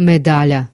medalha.